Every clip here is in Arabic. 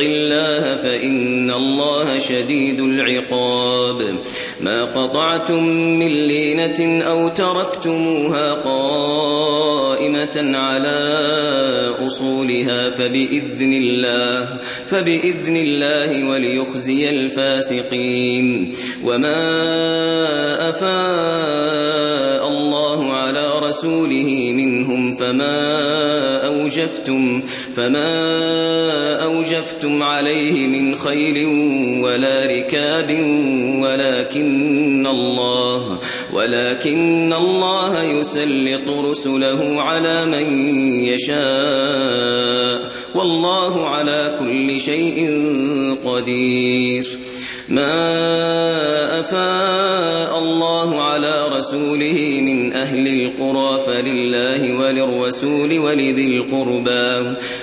الله فإن الله شديد العقاب. ما قطعتم من لينة أو تركتموها قائمة على أصولها فبإذن الله فبإذن الله وليخزي الفاسقين. وما أفاء الله على رسوله منهم فما أوجفتم فما أوجفتم عليه من خيل ولا ركاب ولكن الله ولكن الله يسلط رسله على من يشاء والله على كل شيء قدير ما أفاء الله على رسوله من أهل القرى فلله وللرسول ولذي القربى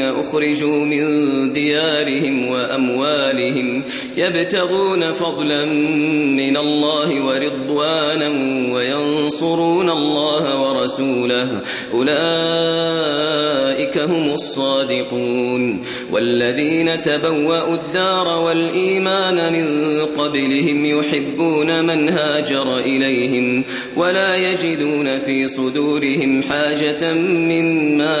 أخرجوا من ديارهم وأموالهم يبتغون فضلا من الله ورضوانا وينصرون الله ورسوله. أولئك هم الصادقون. والذين تبوأوا الدار والإيمان من قبلهم يحبون من هاجر إليهم ولا يجدون في صدورهم حاجة مما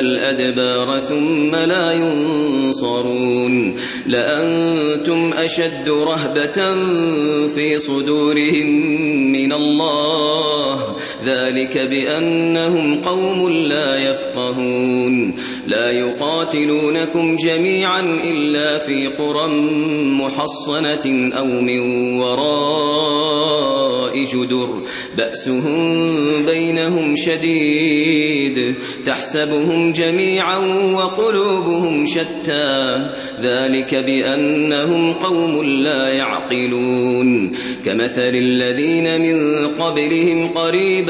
الأدبار ثم لا ينصرون. لأنتم أشد رهبة في صدورهم من الله. ذلك بأنهم قوم لا يفقهون. لا يقاتلونكم جميعا إلا في قرى محصنة أو من وراء جدر. بأسهم بينهم شديد. تحسبهم جميعا وقلوبهم شتى. ذلك بأنهم قوم لا يعقلون. كمثل الذين من قبلهم قريبا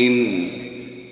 مبين